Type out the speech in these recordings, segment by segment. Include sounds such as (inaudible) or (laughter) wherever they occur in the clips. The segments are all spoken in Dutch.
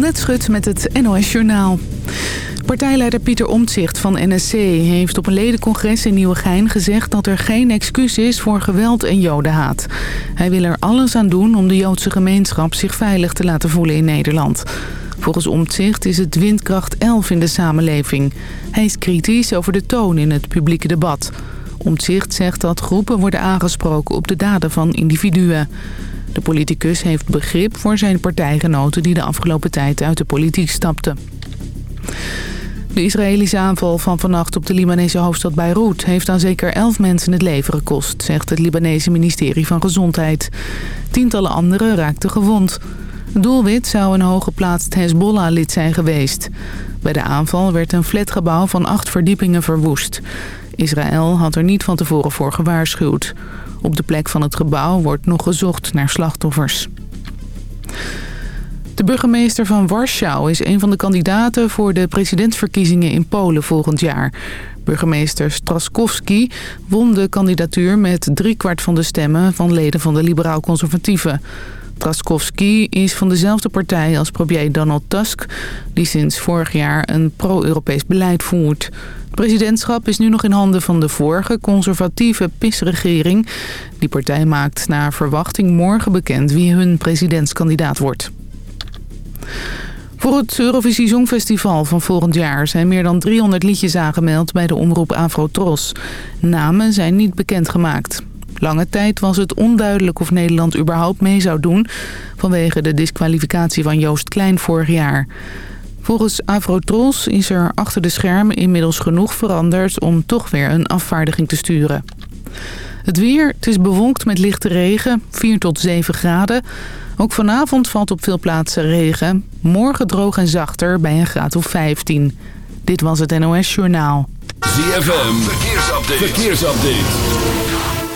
Annette Schut met het NOS Journaal. Partijleider Pieter Omtzigt van NSC heeft op een ledencongres in Nieuwegein gezegd dat er geen excuus is voor geweld en jodenhaat. Hij wil er alles aan doen om de Joodse gemeenschap zich veilig te laten voelen in Nederland. Volgens Omtzigt is het windkracht 11 in de samenleving. Hij is kritisch over de toon in het publieke debat. Omtzigt zegt dat groepen worden aangesproken op de daden van individuen. De politicus heeft begrip voor zijn partijgenoten die de afgelopen tijd uit de politiek stapten. De Israëlische aanval van vannacht op de Libanese hoofdstad Beirut... heeft aan zeker elf mensen het leven gekost, zegt het Libanese ministerie van Gezondheid. Tientallen anderen raakten gewond. Doelwit zou een hooggeplaatst Hezbollah-lid zijn geweest. Bij de aanval werd een flatgebouw van acht verdiepingen verwoest. Israël had er niet van tevoren voor gewaarschuwd. Op de plek van het gebouw wordt nog gezocht naar slachtoffers. De burgemeester van Warschau is een van de kandidaten voor de presidentsverkiezingen in Polen volgend jaar. Burgemeester Straskowski won de kandidatuur met driekwart van de stemmen van leden van de liberaal-conservatieven. Traskowski is van dezelfde partij als premier Donald Tusk... die sinds vorig jaar een pro-Europees beleid voert. Presidentschap is nu nog in handen van de vorige conservatieve PIS-regering. Die partij maakt naar verwachting morgen bekend wie hun presidentskandidaat wordt. Voor het Eurovisie Songfestival van volgend jaar zijn meer dan 300 liedjes aangemeld bij de omroep Afrotros. Namen zijn niet bekendgemaakt. Lange tijd was het onduidelijk of Nederland überhaupt mee zou doen... vanwege de disqualificatie van Joost Klein vorig jaar. Volgens Afrotros is er achter de schermen inmiddels genoeg veranderd... om toch weer een afvaardiging te sturen. Het weer, het is bewolkt met lichte regen, 4 tot 7 graden. Ook vanavond valt op veel plaatsen regen. Morgen droog en zachter bij een graad of 15. Dit was het NOS Journaal. ZFM, verkeersupdate. verkeersupdate.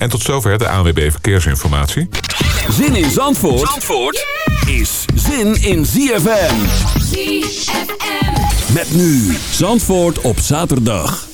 En tot zover de ANWB Verkeersinformatie. Zin in Zandvoort, Zandvoort is zin in ZFM. ZFM. Met nu Zandvoort op zaterdag.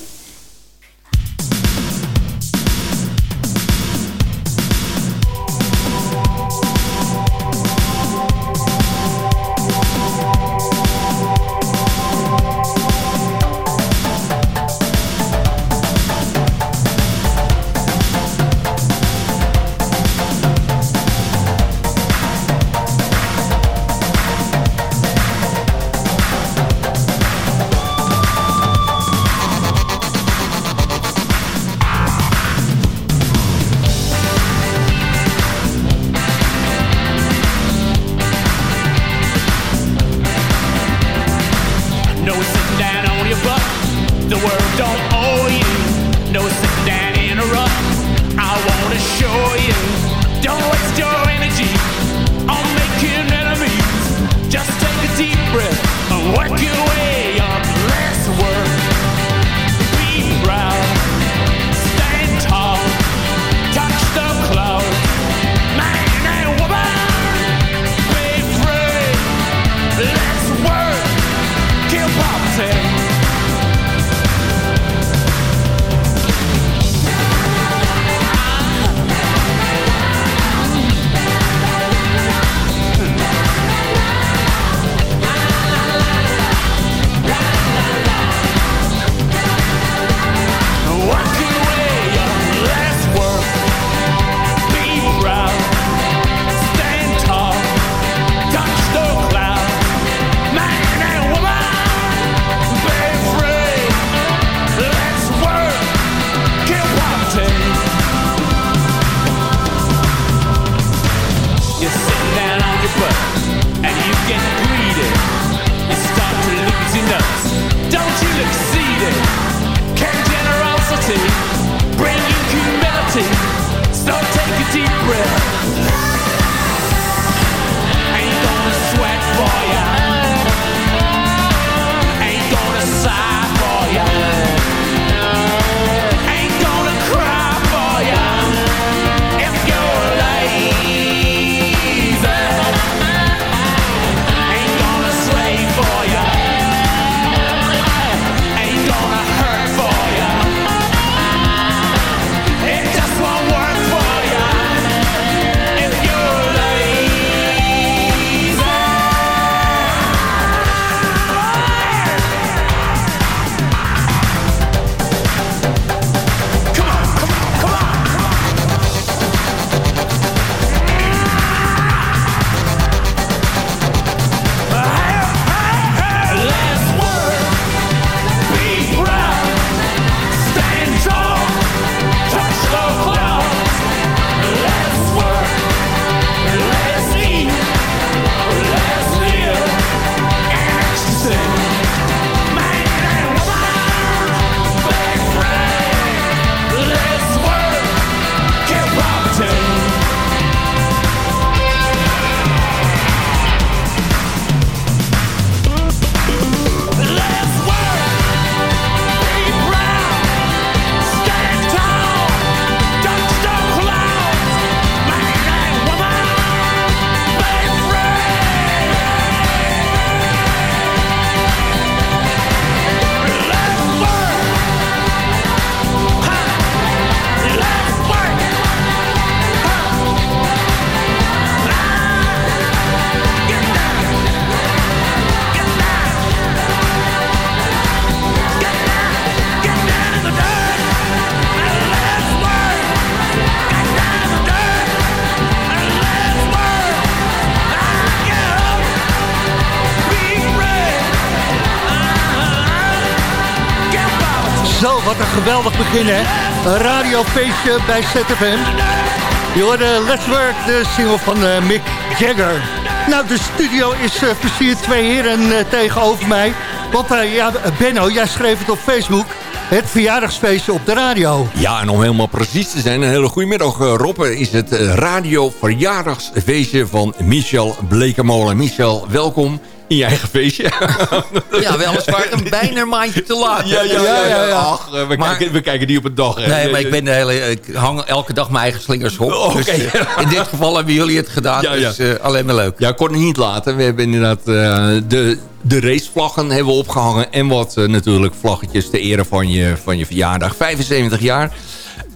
Een radiofeestje bij ZFM. Je hoorde Let's Work, de single van uh, Mick Jagger. Nou, de studio is uh, versierd. Twee heren uh, tegenover mij. Want ja, Benno, jij schreef het op Facebook. Het verjaardagsfeestje op de radio. Ja, en om helemaal precies te zijn, een hele goede middag Rob. Is het radio verjaardagsfeestje van Michel Blekemolen. Michel, welkom in je eigen feestje. (laughs) ja, weliswaar een bijna maandje te laat. Ja, ja, ja. ja, ja. Ach, we, maar, kijken, we kijken niet op een dag. Hè. Nee, maar ik, ben de hele, ik hang elke dag mijn eigen slingers op. Oh, dus, uh, in dit geval hebben jullie het gedaan. Ja. Dus uh, alleen maar leuk. Ja, ik kon het niet laten. We hebben inderdaad uh, de, de racevlaggen hebben we opgehangen. En wat natuurlijk vlaggetjes te ere van je, van je verjaardag. 75 jaar.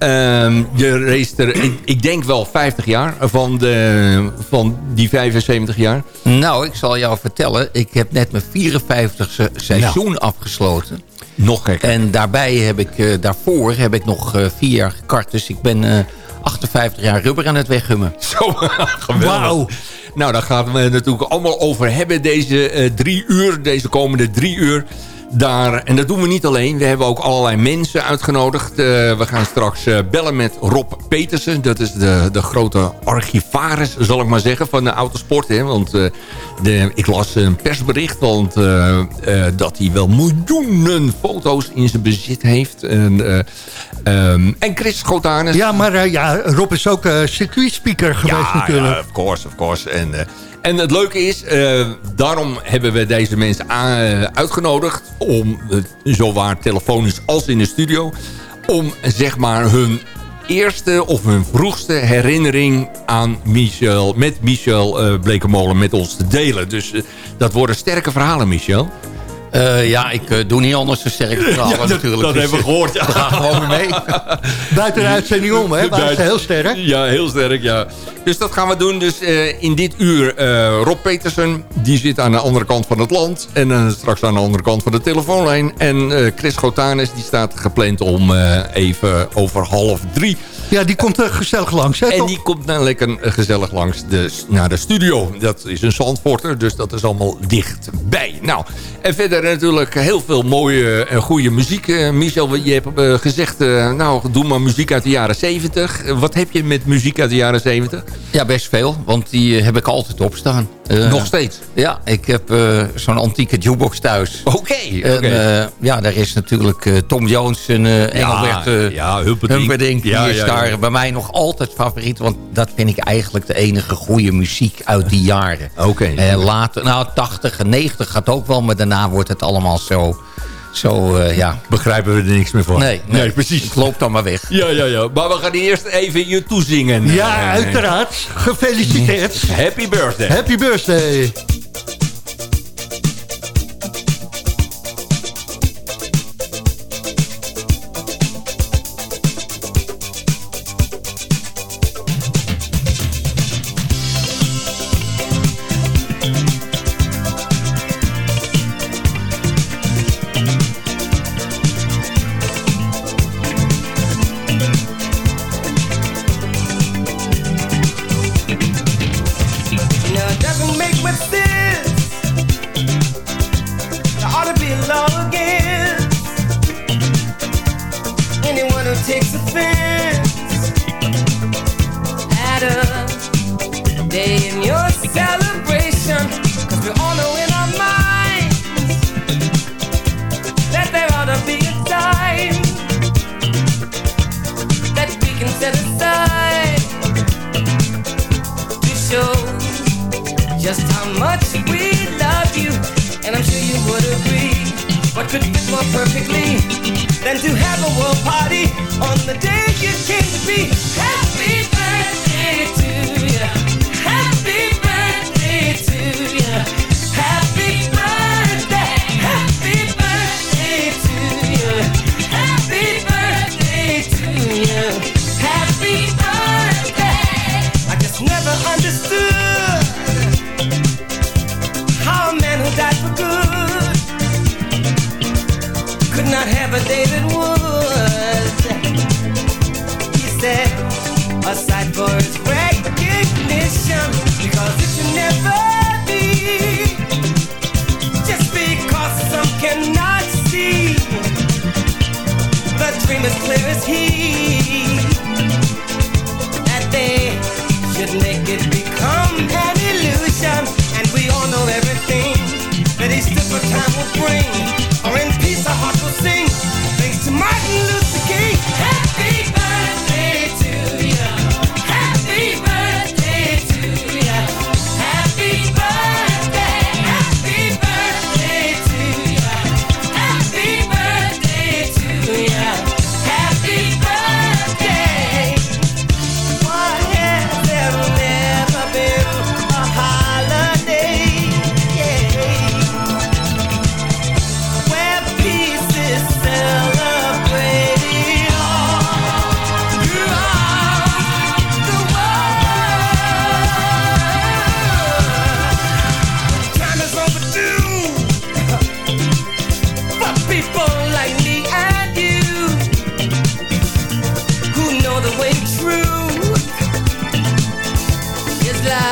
Um, je race er, ik, denk wel 50 jaar van, de, van die 75 jaar. Nou, ik zal jou vertellen. Ik heb net mijn 54ste seizoen afgesloten. Nog gek. En daarbij heb ik, uh, daarvoor heb ik nog uh, vier jaar gekart. Dus ik ben uh, 58 jaar rubber aan het weggummen. (laughs) Zo, geweldig. Wauw. Nou, daar gaan we natuurlijk allemaal over hebben deze drie uur. Deze komende drie uur daar. En dat doen we niet alleen. We hebben ook allerlei mensen uitgenodigd. Uh, we gaan straks uh, bellen met Rob Petersen. Dat is de, de grote archivaris, zal ik maar zeggen, van de autosport. Hè? Want uh, de, ik las een persbericht want, dat hij wel miljoenen foto's in zijn bezit heeft. En, um, en Chris Schotanus. Ja, maar ja, Rob is ook circuitspeaker geweest ja, natuurlijk. Ja, of course, of course. En... En het leuke is, uh, daarom hebben we deze mensen uh, uitgenodigd... om, uh, zowel telefonisch als in de studio... om zeg maar hun eerste of hun vroegste herinnering aan Michel... met Michel Blekemolen met ons te delen. Dus dat worden sterke verhalen, Michel. Uh, ja, ik uh, doe niet anders een sterke verhaal ja, natuurlijk. Dat dus, hebben we gehoord, ja. We gaan gewoon mee. (laughs) Buiten de uitzending om, hè? Buiten, heel sterk. Ja, heel sterk, ja. Dus dat gaan we doen. Dus uh, in dit uur Rob Petersen, die zit aan de andere kant van het land. En straks aan de andere kant van de telefoonlijn. En Chris Gotanes, die staat gepland om even over half drie ja, die komt er gezellig langs, hè? En die komt dan lekker gezellig langs de, naar de studio. Dat is een Zandvoorter, dus dat is allemaal dichtbij. Nou, en verder natuurlijk heel veel mooie en goede muziek. Uh, Michel, je hebt uh, gezegd, uh, nou, doe maar muziek uit de jaren 70. wat heb je met muziek uit de jaren 70? Ja, best veel, want die heb ik altijd opstaan. Nog steeds? Ja, ik heb zo'n antieke jukebox thuis. Oké. Okay, ja, daar is natuurlijk Tom Jones en Engelbert ja, ja, Humperdinck. Ja, die is daar bij mij nog altijd favoriet. Want dat vind ik eigenlijk de enige goede muziek uit die jaren. (laughs) Oké. later, nou 80 en 90 gaat ook wel, maar daarna wordt het allemaal zo... Zo, uh, ja. Begrijpen we er niks meer van. Nee, nee, precies. Het loopt dan maar weg. Ja, ja, ja. Maar we gaan eerst even je toezingen. Ja, uiteraard. Gefeliciteerd. Happy birthday. Happy birthday. than to have a world party on the day you came to be. David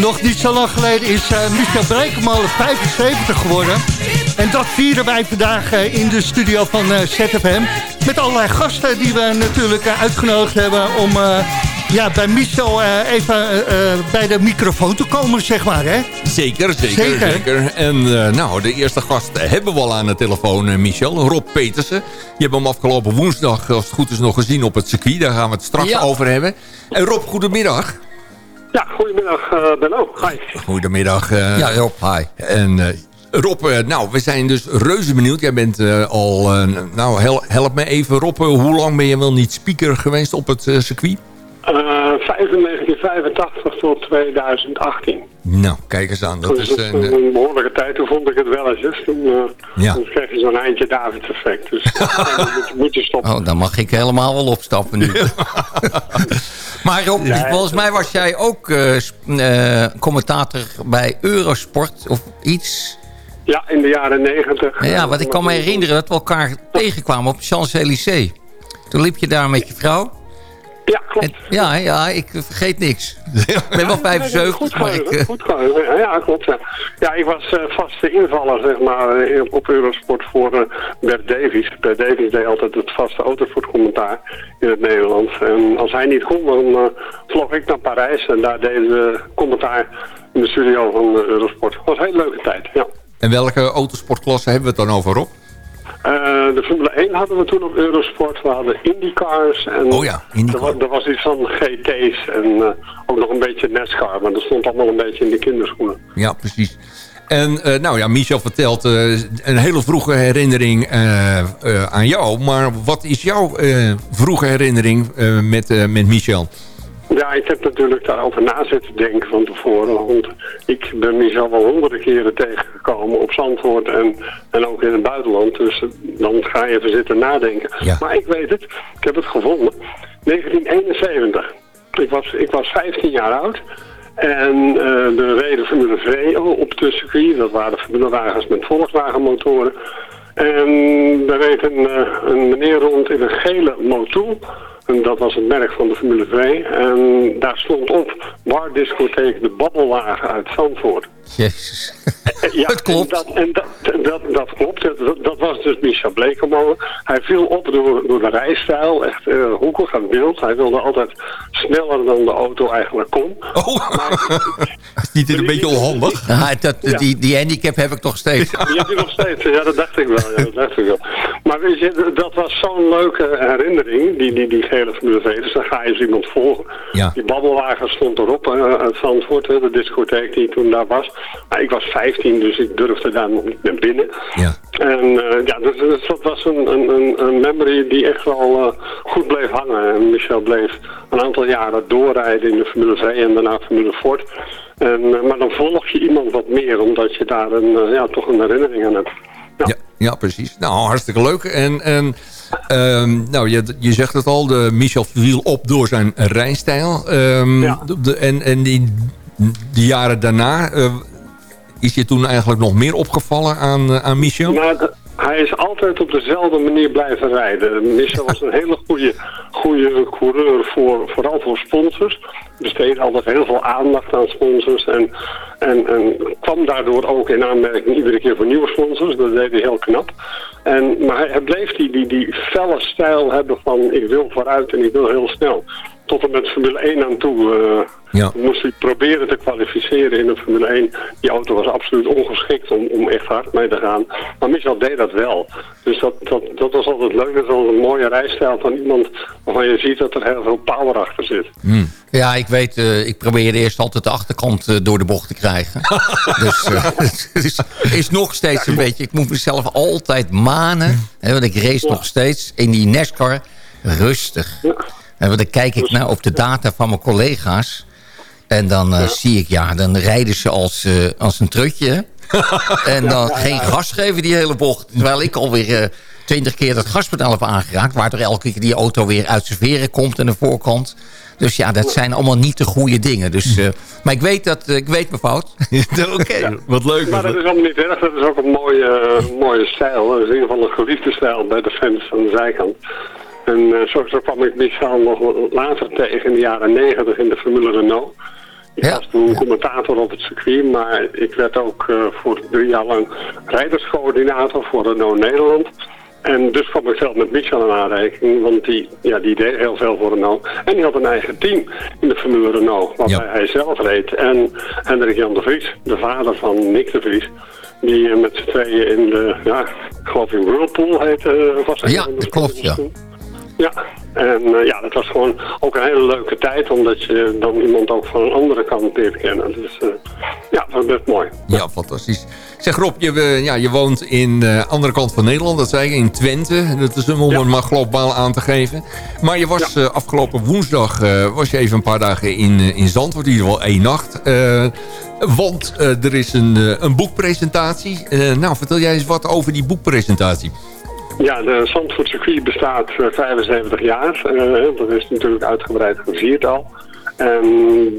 Nog niet zo lang geleden is uh, Michel Brekemolen 75 geworden. En dat vieren wij vandaag uh, in de studio van uh, ZFM. Met allerlei gasten die we natuurlijk uitgenodigd hebben om ja, bij Michel even bij de microfoon te komen, zeg maar. Hè? Zeker, zeker, zeker. zeker. En nou, de eerste gast hebben we al aan de telefoon, Michel. Rob Petersen. Je hebt hem afgelopen woensdag, als het goed is, nog gezien op het circuit. Daar gaan we het straks over hebben. En Rob, goedemiddag. Ja, goedemiddag uh, Benno. Hi. Goedemiddag. Uh, ja, Rob. Hi. En uh, Rob, nou, we zijn dus reuze benieuwd. Jij bent al, nou, hel, help me even Rob, hoe lang ben je wel niet speaker geweest op het circuit? 1985 tot 2018. Nou, kijk eens aan. Dat, is een, een, behoorlijke tijd. Toen vond ik het wel eens. Dus toen, ja. toen kreeg je zo'n eindje David effect. Dus (laughs) moet, moet je stoppen. Oh, dan mag ik helemaal wel opstappen nu. (laughs) Maar Rob, volgens mij was jij ook uh, commentator bij Eurosport of iets. Ja, in de jaren negentig. Ja, wat ik kan me herinneren dat we elkaar tegenkwamen op Champs-Élysées. Toen liep je daar met je vrouw. Ja, klopt. ja, ja, ik vergeet niks. ik ben wel 75, goed maar ik... Uh... Goed ja, klopt. Ja. ja, ik was uh, vaste invaller, zeg maar, op Eurosport voor uh, Bert Davies. Bert Davies deed altijd het vaste autosportcommentaar in het Nederlands. En als hij niet kon, dan vlog ik naar Parijs en daar deden we commentaar in de studio van Eurosport. Het was een hele leuke tijd, ja. En welke autosportklasse hebben we het dan over, op? Uh, de Formule 1 hadden we toen op Eurosport. We hadden IndyCars. En oh ja, IndyCar. Er, was iets van GT's en uh, ook nog een beetje NASCAR. Maar dat stond allemaal een beetje in de kinderschoenen. Ja, precies. En uh, nou ja, Michel vertelt een hele vroege herinnering aan jou. Maar wat is jouw vroege herinnering met, met Michel? Ja, ik heb natuurlijk daarover na zitten denken van tevoren. Want ik ben mezelf al honderden keren tegengekomen op Zandvoort en, en ook in het buitenland. Dus dan ga je even zitten nadenken. Maar ik weet het, ik heb het gevonden. 1971. Ik was, ik was 15 jaar oud. En uh, de reden Formule V op de circuit. Dat waren Formulewagens met Volkswagen En daar reed een, uh, een meneer rond in een gele Motul. En dat was het merk van de Formule 2. En daar stond op bar discotheek de Babbelwagen uit Zandvoort. Jezus. Ja, (laughs) dat klopt. En, dat, en dat, dat, dat, klopt. Dat, dat, was dus Michel Blekemolen. Hij viel op door, door de rijstijl. Echt uh, hoekig en wild. Hij wilde altijd sneller dan de auto eigenlijk kon. Oh, (laughs) is niet een beetje onhandig? Ja, dat, die, die handicap heb ik toch steeds. Ja, die heb je nog steeds. Ja, dat dacht ik wel. Ja, dat dacht ik wel. Maar weet je, dat was zo'n leuke herinnering, die, die, die gele Formule V. Dus dan ga je eens iemand volgen. Die babbelwagen stond erop, uh, uit Zandvoort, de discotheek die toen daar was. Maar ik was 15, dus ik durfde daar nog niet naar binnen. Ja. En ja, dus, dus, dat was een, een, een memory die echt wel goed bleef hangen. En Michel bleef een aantal jaren doorrijden in de Formule V en daarna Formule Ford. En, maar dan volg je iemand wat meer, omdat je daar een, ja, toch een herinnering aan hebt. Ja. ja, precies. Nou, hartstikke leuk. En, en um, nou, je, je zegt het al, de Michel viel op door zijn rijstijl. Um, ja. de, en en die, die jaren daarna, uh, is je toen eigenlijk nog meer opgevallen aan, uh, aan Michel? Nou, hij is altijd op dezelfde manier blijven rijden. Michel was een hele goede, goede coureur, voor, vooral voor sponsors. Besteedde altijd heel veel aandacht aan sponsors. En, en, en kwam daardoor ook in aanmerking iedere keer voor nieuwe sponsors. Dat deed hij heel knap. En, maar hij, hij bleef die, die, die felle stijl hebben van ik wil vooruit en ik wil heel snel tot en met Formule 1 aan toe uh, ja. moest hij proberen te kwalificeren in de Formule 1. Die auto was absoluut ongeschikt om, om echt hard mee te gaan. Maar Michel deed dat wel. Dus dat, dat, dat was altijd leuk. Dat was een mooie rijstijl van iemand waarvan je ziet dat er heel veel power achter zit. Hmm. Ja, ik weet, uh, ik probeerde eerst altijd de achterkant uh, door de bocht te krijgen. (laughs) dus het is, (laughs) is, nog steeds een beetje... Ik moet mezelf altijd manen. Hè, want ik race nog steeds in die NASCAR rustig. Ja. En dan kijk ik naar op de data van mijn collega's. En dan uh, zie ik, ja, dan rijden ze als, uh, als een trutje. (laughs) en dan geen gas geven die hele bocht. Terwijl ik alweer uh, twintig keer dat gaspedaal heb aangeraakt. Waardoor elke keer die auto weer uit zijn veren komt aan de voorkant. Dus ja, dat zijn allemaal niet de goede dingen. Dus, uh, maar ik weet, dat, ik weet mijn fout. (laughs) Oké, ja. wat leuk. Maar dat is allemaal niet erg. Dat is ook een mooie, mooie stijl. Dat is in ieder geval een geliefde stijl bij de fans aan de zijkant. En uh, zo, zo, kwam ik Michel nog later tegen in de jaren negentig in de Formule Renault. Ik ja. was toen commentator op het circuit, maar ik werd ook uh, voor drie jaar lang rijderscoördinator voor Renault Nederland. En dus kwam ik zelf met Michel in aanrekening, want die, ja, die deed heel veel voor Renault. En die had een eigen team in de Formule Renault, waarbij ja. hij zelf reed. En Hendrik Jan de Vries, de vader van Nick de Vries, die met z'n tweeën in de, ja, ik geloof in Whirlpool heette, uh, was Ja, dat klopt, ja. Ja, en uh, ja, dat was gewoon ook een hele leuke tijd, omdat je dan iemand ook van een andere kant leert kennen. Dus uh, ja, dat was best mooi. Ja, fantastisch. Zeg Rob, je, uh, ja, je woont in de andere kant van Nederland, dat zei je, in Twente. Dat is om ja. het maar globaal aan te geven. Maar je was ja. afgelopen woensdag, was je even een paar dagen in, in Zandvoort, in ieder geval één nacht. want er is een, een boekpresentatie. nou, vertel jij eens wat over die boekpresentatie. Ja, de Zandvoort circuit bestaat 75 jaar. Uh, dat is natuurlijk uitgebreid gevierd al. En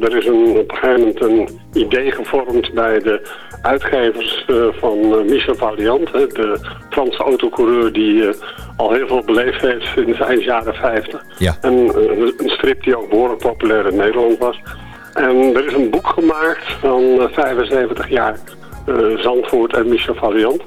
er is een, op een gegeven moment een idee gevormd bij de uitgevers uh, van Michel Valiant. de Franse autocoureur die al heel veel beleefd heeft in de eind jaren 50. Ja. En een strip die ook behoorlijk populair in Nederland was. En er is een boek gemaakt van 75 jaar Zandvoort en Michel Valiant.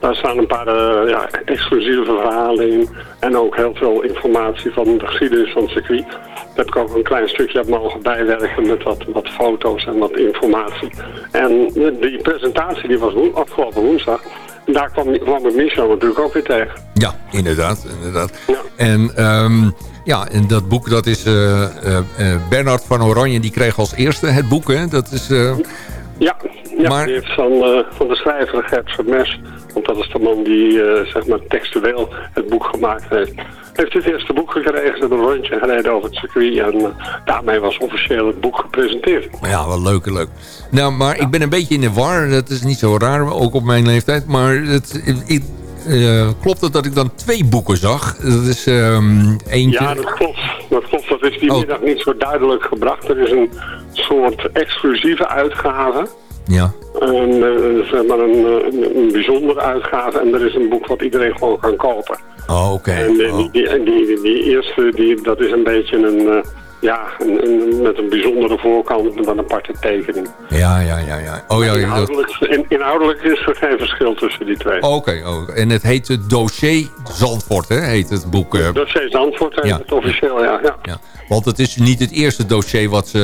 Daar staan een paar uh, ja, exclusieve verhalen in. En ook heel veel informatie van de geschiedenis van het circuit. Daar heb ik ook een klein stukje op mogen bijwerken met wat, wat foto's en wat informatie. En die presentatie die was afgelopen woensdag. En daar kwam, kwam ik Michel natuurlijk ook weer tegen. Ja, inderdaad. inderdaad. Ja. En... Um... Ja, en dat boek, dat is uh, uh, Bernard van Oranje, die kreeg als eerste het boek, hè? Dat is... Ja, ja maar... die heeft van, van de schrijver Gert Vermes want dat is de man die uh, zeg maar textueel het boek gemaakt heeft. Heeft het eerste boek gekregen, hebben een rondje gereden over het circuit en uh, daarmee was officieel het boek gepresenteerd. Ja, wel leuk, leuk. Nou, maar ja. ik ben een beetje in de war, dat is niet zo raar, ook op mijn leeftijd, maar het, ik, uh, klopt het dat ik dan twee boeken zag? Dat is um, eentje... Ja, dat klopt. Dat klopt. Dat is die oh. middag niet zo duidelijk gebracht. Er is een soort exclusieve uitgave. Ja. En, uh, zeg maar een, een, een, bijzondere uitgave en er is een boek wat iedereen gewoon kan kopen. Oh, oké. Okay. En oh. die, die, die, die, eerste, die, dat is een beetje een, uh, ja, een, met een bijzondere voorkant met een aparte tekening. Ja, ja, ja. ja. Oh, ja inhoudelijk, in, inhoudelijk is er geen verschil tussen die twee. Oké, okay, oh, en het heet het Dossier Zandvoort, hè, heet het boek. Dossier Zandvoort heet ja. het officieel, ja, ja. ja. Want het is niet het eerste dossier wat ze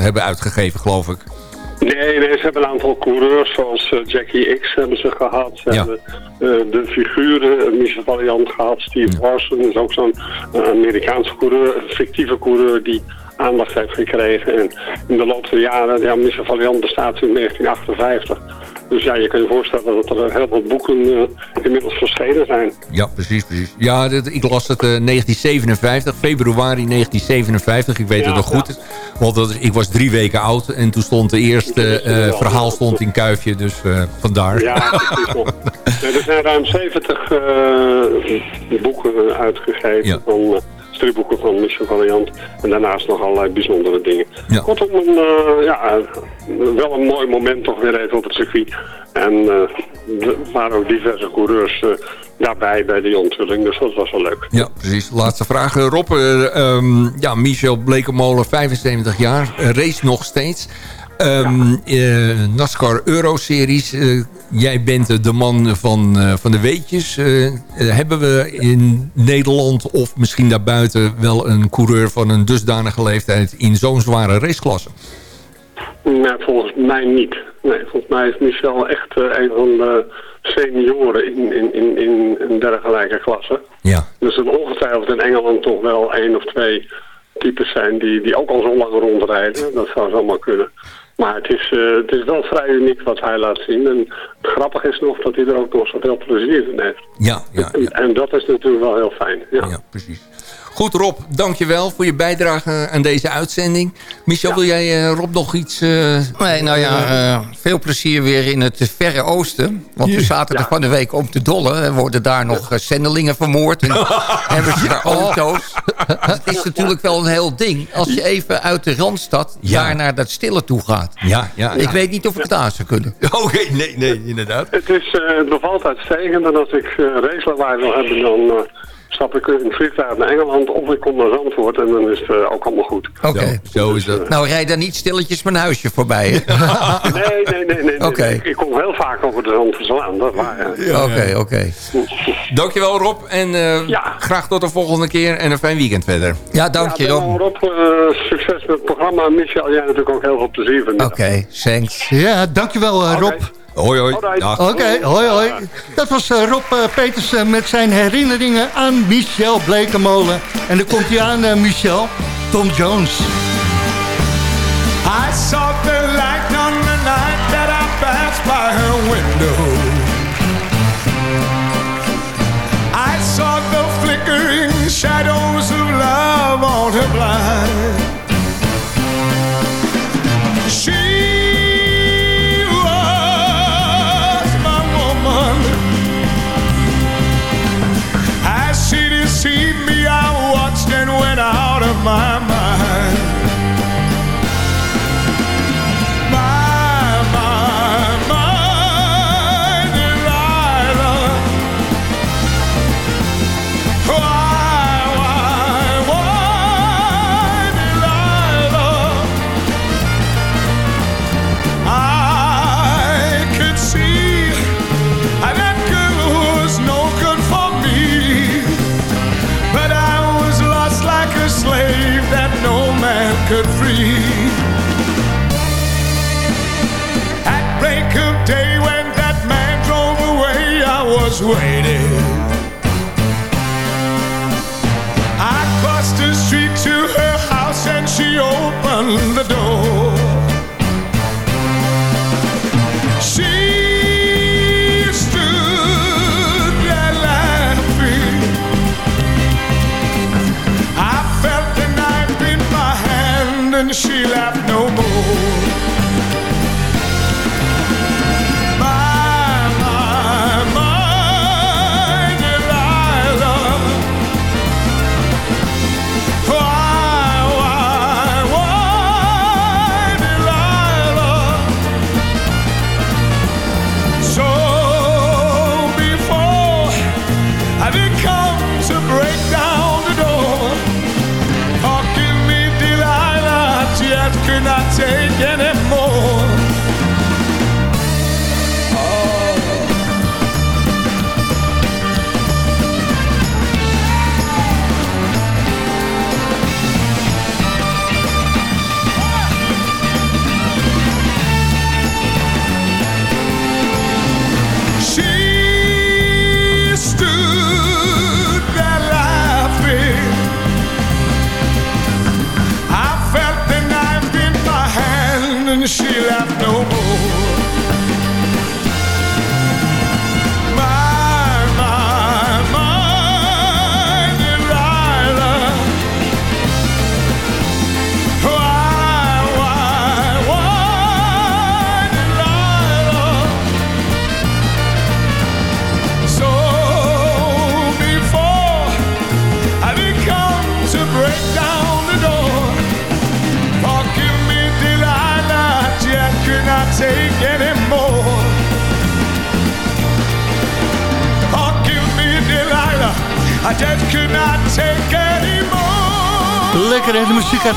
hebben uitgegeven, geloof ik. Nee, nee, ze hebben een aantal coureurs zoals uh, Jackie X hebben ze gehad. Ze ja. hebben uh, de figuren, Michel Valiant gehad. Steve ja. Larson is ook zo'n Amerikaanse coureur, een fictieve coureur die aandacht heeft gekregen. En in de loop der jaren, ja, Michel Valiant bestaat in 1958. Dus ja, je kan je voorstellen dat er heel veel boeken uh, inmiddels verschenen zijn. Ja, precies, precies. Ja, dit, ik las het uh, 1957, februari 1957. Ik weet ja, het nog goed. Ja. Want dat, ik was drie weken oud en toen stond de eerste uh, verhaal stond in Kuifje. Dus vandaar. Ja, precies. nee, (laughs) er zijn ruim 70 boeken uitgegeven ja. van stripboeken van Michel Valiant. En daarnaast nog allerlei bijzondere dingen. Ja. Kortom, een, uh, ja, wel een mooi moment toch weer even op het circuit. En uh, er waren ook diverse coureurs uh, daarbij bij die onthulling. Dus dat was wel leuk. Ja, precies. Laatste vraag. Rob, um, ja, Michel Blekemolen, 75 jaar, race nog steeds. Um, ja. NASCAR Euro-series jij bent de man van, uh, van de weetjes. Hebben we in Nederland of misschien daarbuiten wel een coureur van een dusdanige leeftijd in zo'n zware raceklasse? Nee, volgens mij niet. Nee, volgens mij is Michel echt uh, een van de senioren in, in, in, in een dergelijke klasse. Ja. Dus er ongetwijfeld in Engeland toch wel één of twee types zijn die, die ook al zo lang rondrijden. Dat zou zomaar kunnen. Maar het is, uh, het is wel vrij uniek wat hij laat zien. En het grappige is nog dat hij er ook nog zoveel plezier in heeft. Ja, ja, ja. En, en, dat is natuurlijk wel heel fijn. Ja, ja precies. Goed Rob, dankjewel voor je bijdrage aan deze uitzending. Michel, ja. wil jij uh, Rob nog iets... Uh... Nee, nou ja, uh, veel plezier weer in het Verre Oosten. Want we zaten er van de week om te dollen. Er worden daar nog zendelingen vermoord. En (laughs) hebben ze daar auto's. het is natuurlijk wel een heel ding. Als je even uit de Randstad ja. daar naar dat stille toe gaat. Ja, ja, Ik weet niet of ik het aan zou kunnen. (laughs) Oké, okay, nee, nee, inderdaad. Het, is, het bevalt uitstekend. En als ik uh, race wil hebben, dan stap ik in het vliegtuig naar Engeland of ik kom naar Zandvoort en dan is het uh, ook allemaal goed. Oké, okay. zo is dat. Nou, rijd dan niet stilletjes mijn huisje voorbij, (laughs) nee, nee, nee. nee, okay. nee. Ik kom heel vaak over de Zandvoortslaan, dat waar. Oké, ja. oké. Okay, okay. Dankjewel Rob en uh, ja. graag tot de volgende keer en een fijn weekend verder. Ja, dank je ja, Rob. Rob, uh, succes met het programma. Michel, jij natuurlijk ook heel veel plezier vandaag. Oké, okay, thanks. Ja, dankjewel uh, Rob. Hoi, hoi. Oké, okay, hoi, hoi. Dat was uh, Rob uh, Petersen met zijn herinneringen aan Michel Blekemolen. En dan komt hij aan, uh, Michel. Tom Jones. I saw the light on the night that I passed by her window. I saw the flickering shadows of love on her blind.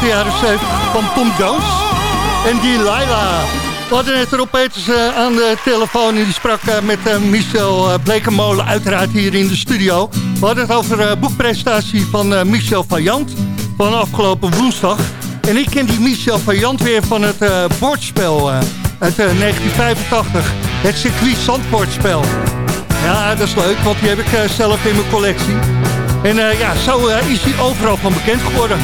De jaren 70 van Tom Jones en die Laila. We hadden net Rob Peters uh, aan de telefoon en die sprak uh, met uh, Michel Blekenmolen uiteraard hier in de studio. We hadden het over de boekpresentatie van Michel Vajant van afgelopen woensdag. En ik ken die Michel Vajant weer van het bordspel uit 1985. Het circuit Zandvoortspel. Ja, dat is leuk, want die heb ik zelf in mijn collectie. En ja, zo is hij overal van bekend geworden.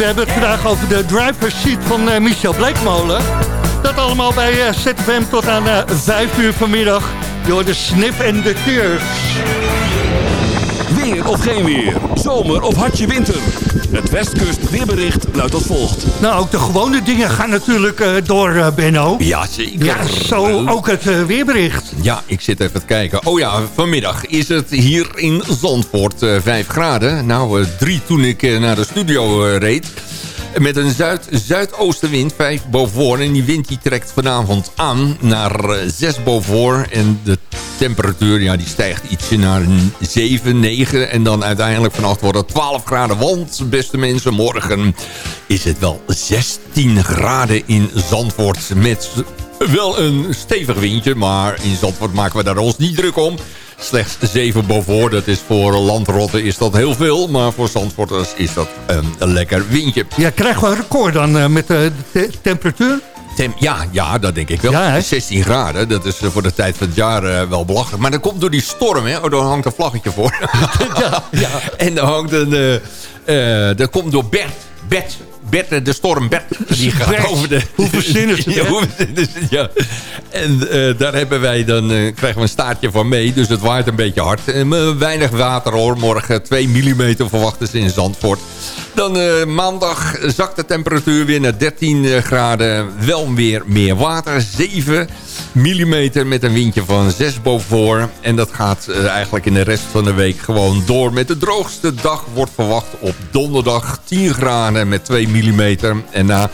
We hebben het vandaag over de driver's seat van eh, Michel Bleekmolen. Dat allemaal bij eh, ZFM tot aan eh 5 uur vanmiddag. Door de snip en de tears. Weer of geen weer. Zomer of hartje winter. Het Westkust weerbericht luidt als volgt. Nou, ook de gewone dingen gaan natuurlijk eh, door, eh, Benno. Ja, zeker. Ja, zo ook het eh, weerbericht. Ja, ik zit even te kijken. Oh ja, vanmiddag is het hier in Zandvoort eh 5 graden. Nou, eh, drie toen ik eh, naar de studio reed. Met een zuid-zuidoostenwind, 5 boven. En die wind die trekt vanavond aan naar eh, 6 boven. En de temperatuur ja, die stijgt ietsje naar een 7, 9. En dan uiteindelijk vannacht wordt het 12 graden. Want, beste mensen, morgen is het wel 16 graden in Zandvoort. Met (laughs) wel een stevig windje, maar in Zandvoort maken we daar ons niet druk om. Slechts 7 boven, dat is voor landrotten is dat heel veel. Maar voor Zandvoorters is dat een, een lekker windje. Ja, krijgen we een record dan eh, met eh, de te- temperatuur? Tem- ja, ja, dat denk ik wel. Ja, hè? 16 graden, dat is eh, voor de tijd van het jaar wel belachelijk. Maar dat komt door die storm, hè. Oh, daar hangt een vlaggetje voor. (laughs) ja, ja. En daar hangt een... dat komt door Bert. Bert. Bert, eh, de storm Bert. Die gaat Bert. over de... Hoe verzinnen ze ja. En eh, daar hebben wij dan, eh, krijgen we een staartje van mee. Dus het waait een beetje hard. Weinig water hoor. Morgen 2 mm verwachten ze in Zandvoort. Dan maandag zakt de temperatuur weer naar 13 eh, graden. Wel weer meer water. 7 mm met een windje van 6 boven. En dat gaat eh, eigenlijk in de rest van de week gewoon door. Met de droogste dag wordt verwacht op donderdag 10 graden met 2 mm. En na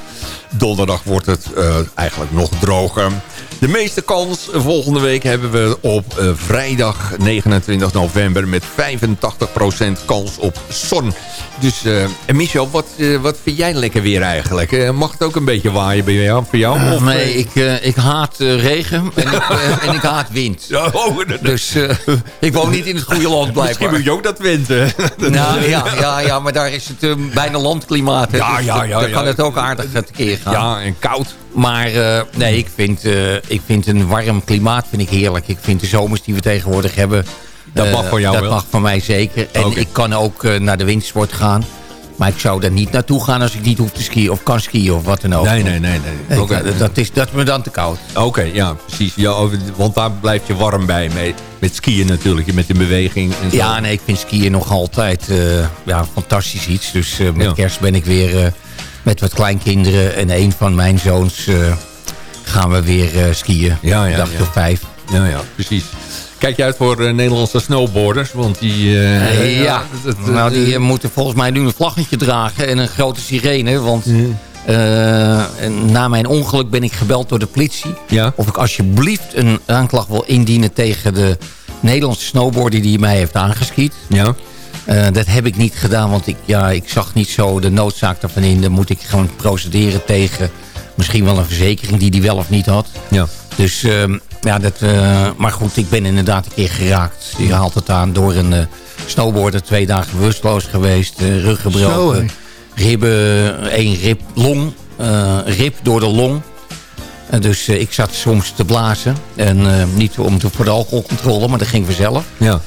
donderdag wordt het eh, eigenlijk nog droger. De meeste kans volgende week hebben we op vrijdag 29 november... met 85% kans op zon. Dus, uh, en Michel, wat, uh, wat vind jij lekker weer eigenlijk? mag het ook een beetje waaien bij jou, voor jou? Of, nee, ik, ik haat regen en ik, (laughs) en ik haat wind. Oh, dus ik woon niet in het goede land blijven. Misschien moet je ook dat wind. (laughs) nou, ja, ja, ja, maar daar is het bijna landklimaat. Ja, dus ja, ja. Dan kan het ook aardig tekeer gaan. Ja, en koud. Maar nee, ik vind, ik vind een warm klimaat vind ik heerlijk. Ik vind de zomers die we tegenwoordig hebben... Dat mag voor jou dat wel? mag voor mij zeker. En okay. ik kan ook uh, naar de windsport gaan. Maar ik zou daar niet naartoe gaan als ik niet hoef te skiën of kan skiën of wat dan ook. Nee, nee, nee. nee. Okay. Dat, dat, is, dat is me dan te koud. Oké, okay, ja, precies. Ja, want daar blijf je warm bij. Mee. Met skiën natuurlijk, met de beweging. En zo. Ja, nee, ik vind skiën nog altijd ja, fantastisch iets. Dus met ja. kerst ben ik weer met wat kleinkinderen. En een van mijn zoons uh, gaan we weer uh, skiën. Ja, ja, dag ja. tot vijf. Ja, ja, precies. Kijk je uit voor uh, Nederlandse snowboarders? Want die... ja, ja het, nou, die moeten volgens mij nu een vlaggetje dragen en een grote sirene. Want na mijn ongeluk ben ik gebeld door de politie. Ja. Of ik alsjeblieft een aanklacht wil indienen tegen de Nederlandse snowboarder die mij heeft aangeschiet. Ja. Uh, dat heb ik niet gedaan, want ik, ja, ik zag niet zo de noodzaak ervan in. Dan moet ik gewoon procederen tegen misschien wel een verzekering die die wel of niet had. Ja. Dus, uh, ja, dat, uh, maar goed, ik ben inderdaad een keer geraakt. Je haalt het aan door een uh, snowboarder. Twee dagen bewusteloos geweest, rug gebroken. Ribben, één rib, long, rib door de long. En dus ik zat soms te blazen. En niet om te, voor de alcoholcontrole, maar dat ging vanzelf. Ja.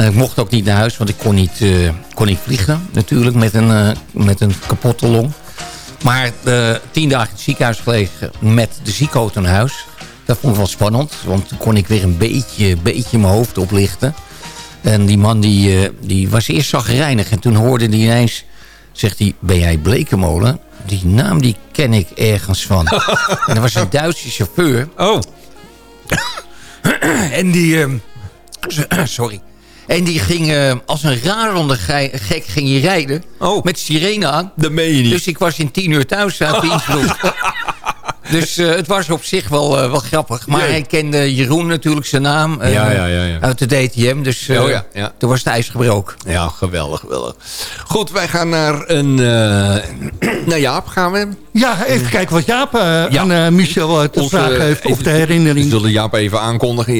Uh, ik mocht ook niet naar huis, want ik kon niet, uh, kon niet vliegen natuurlijk met een, uh, met een kapotte long. Maar tien dagen in het ziekenhuis gelegen met de ziekenauto naar huis. Dat vond ik wel spannend, want toen kon ik weer een beetje, beetje mijn hoofd oplichten. En die man die, die was eerst zagrijnig en toen hoorde hij ineens... Zegt hij, ben jij Blekemolen? Die naam die ken ik ergens van. (laughs) en dat was een Duitse chauffeur. Oh. (clears throat) en die... (clears throat) sorry. En die ging uh, als een rarende gek ging je rijden. Oh. Met sirene aan. Dat meen je niet. Dus ik was in tien uur thuis uit Innsbruck. (laughs) dus uh, het was op zich wel, uh, wel grappig. Maar Jee. hij kende Jeroen natuurlijk zijn naam. Ja, ja, ja, ja. Uit de DTM. Dus oh, ja, ja. toen was het ijs gebroken. Ja, geweldig, geweldig. Goed, wij gaan naar een... (clears throat) naar Jaap gaan we. Ja, even kijken wat Jaap ja. aan Michel te vragen heeft. Of de herinnering. We zullen Jaap even aankondigen.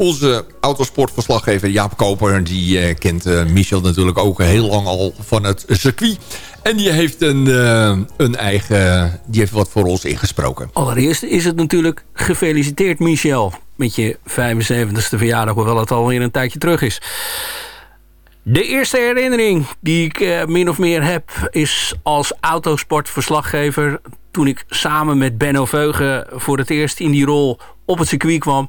Onze autosportverslaggever Jaap Koper... die uh, kent uh, Michel natuurlijk ook heel lang al van het circuit. En die heeft een, uh, een eigen... die heeft wat voor ons ingesproken. Allereerst is het natuurlijk gefeliciteerd Michel... met je 75ste verjaardag, hoewel het alweer een tijdje terug is. De eerste herinnering die ik min of meer heb... is als autosportverslaggever... toen ik samen met Benno Veugen voor het eerst in die rol op het circuit kwam...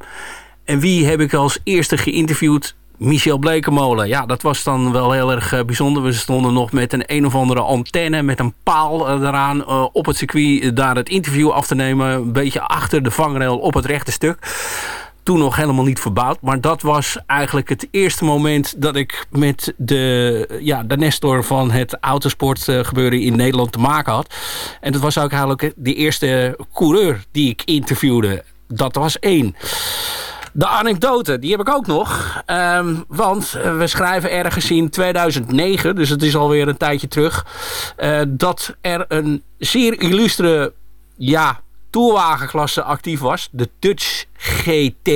En wie heb ik als eerste geïnterviewd? Michel Blekemolen. Ja, dat was dan wel heel erg uh, bijzonder. We stonden nog met een een of andere antenne... met een paal uh, eraan uh, op het circuit... daar het interview af te nemen. Een beetje achter de vangrail op het rechte stuk. Toen nog helemaal niet verbouwd. Maar dat was eigenlijk het eerste moment... dat ik met de, ja, de Nestor van het autosport gebeuren in Nederland te maken had. En dat was ook eigenlijk de eerste coureur die ik interviewde. Dat was één. De anekdote, die heb ik ook nog. Um, want we schrijven ergens in 2009, dus het is alweer een tijdje terug... Uh, dat er een zeer illustre ja, toerwagenklasse actief was. De Dutch GT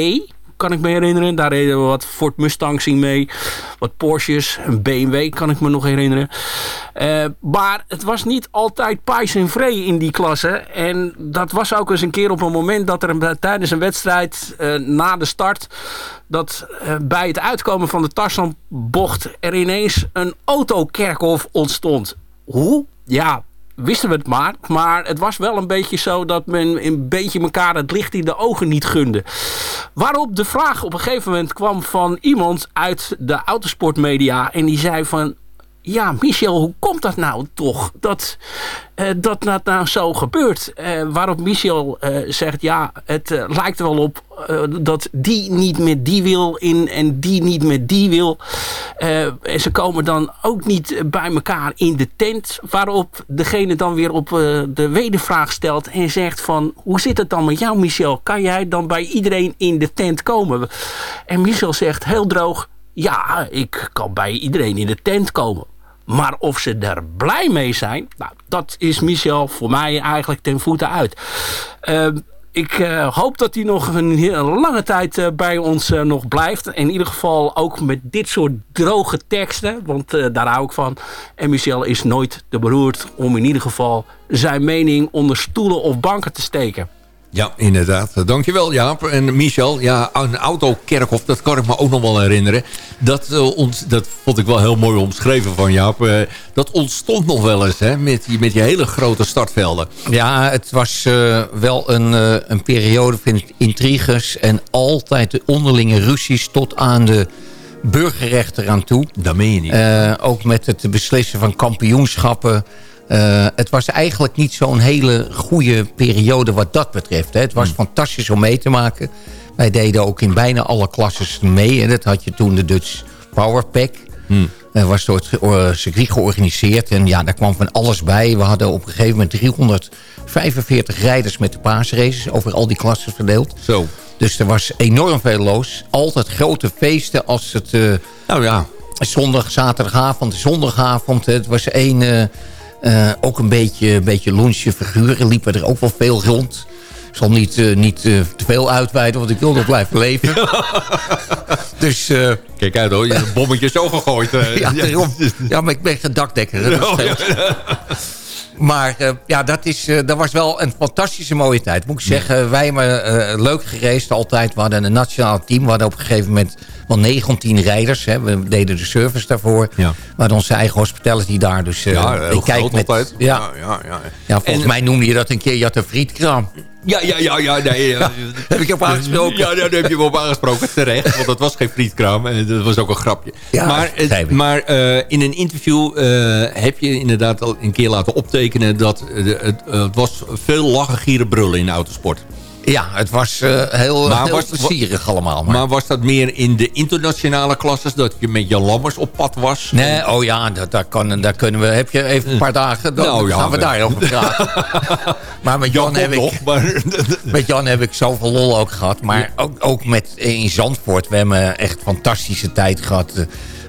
kan ik me herinneren. Daar reden we wat Ford Mustangs in mee. Wat Porsches, een BMW kan ik me nog herinneren. Uh, maar het was niet altijd pais en vree in die klasse. En dat was ook eens een keer op een moment dat er tijdens een wedstrijd uh, na de start... dat uh, bij het uitkomen van de Tarzanbocht er ineens een autokerkhof ontstond. Hoe? Ja, wisten we het maar. Maar het was wel een beetje zo dat men een beetje elkaar het licht in de ogen niet gunde. Waarop de vraag op een gegeven moment kwam van iemand uit de autosportmedia. En die zei van... ja, Michel, hoe komt dat nou toch? Dat uh, dat, nou zo gebeurt. Uh, waarop Michel uh, zegt, ja, het lijkt wel op dat die niet met die wil in en die niet met die wil. en ze komen dan ook niet bij elkaar in de tent. Waarop degene dan weer op de wedervraag stelt en zegt van, hoe zit het dan met jou Michel? Kan jij dan bij iedereen in de tent komen? En Michel zegt heel droog, ja, ik kan bij iedereen in de tent komen. Maar of ze er blij mee zijn, nou, dat is Michel voor mij eigenlijk ten voeten uit. Uh, ik uh, hoop dat hij nog een, een lange tijd uh, bij ons uh, nog blijft. In ieder geval ook met dit soort droge teksten. Want daar hou ik van. En Michel is nooit te beroerd om in ieder geval zijn mening onder stoelen of banken te steken. Ja, inderdaad. Dankjewel Jaap. En Michel, ja, een autokerkhof, dat kan ik me ook nog wel herinneren. Dat, uh, ons, dat vond ik wel heel mooi omschreven van Jaap. Uh, dat ontstond nog wel eens, hè, met, die, met die hele grote startvelden. Ja, het was uh, wel een, een periode van intriges en altijd de onderlinge ruzies tot aan de burgerrechter aan toe. Dat meen je niet. ook met het beslissen van kampioenschappen... Uh, het was eigenlijk niet zo'n hele goede periode wat dat betreft. Hè. Het was hmm. fantastisch om mee te maken. Wij deden ook in bijna alle klasses mee. En dat had je toen de Dutch Powerpack. Hmm. Dat was door het uh, circuit georganiseerd. En ja, daar kwam van alles bij. We hadden op een gegeven moment 345 rijders met de paasraces... over al die klassen verdeeld. Zo. Dus er was enorm veel los. Altijd grote feesten als het... Uh, nou ja. Zondag, zaterdagavond, zondagavond. Het was één... Uh, uh, ook een beetje, een beetje lunchje figuren liepen er ook wel veel rond. Ik zal niet, uh, niet uh, te veel uitweiden, want ik wil nog blijven leven. (laughs) dus, Kijk uit hoor, je hebt een bommetje zo gegooid. (laughs) ja, ja, maar ik ben geen dakdekker. Oh, Maar ja, dat, is, dat was wel een fantastische mooie tijd. Moet ik zeggen, wij hebben leuk gereisd altijd. We hadden een nationaal team. We hadden op een gegeven moment wel 19 rijders. Hè. We deden de service daarvoor. Ja. Hadden onze eigen hospitality daar. Dus ja, ik kijk met, altijd. Ja, ja, ja, ja. volgens en, mij noemde je dat een keer. Je had een frietkraam. Ja, ja, ja, ja, nee, (laughs) ja. heb ik op aangesproken? Ja, daar heb je me op aangesproken, terecht. Want dat was geen frietkraam en dat was ook een grapje. Ja, maar maar uh, in een interview uh, heb je inderdaad al een keer laten optekenen... dat uh, het, het was veel lachen, gieren, brullen in de autosport. Ja, het was uh, heel, maar heel plezierig allemaal. Maar. maar. was dat meer in de internationale klasses... dat je met Jan Lammers op pad was? Nee, oh ja, dat, daar, kan, daar kunnen we... Heb je even een paar dagen, dan nou, ja, gaan we daar over (laughs) praten. maar met Jan, heb ik, maar... (laughs) met Jan heb ik zoveel lol ook gehad. Maar ook, ook met, in Zandvoort, we hebben echt fantastische tijd gehad...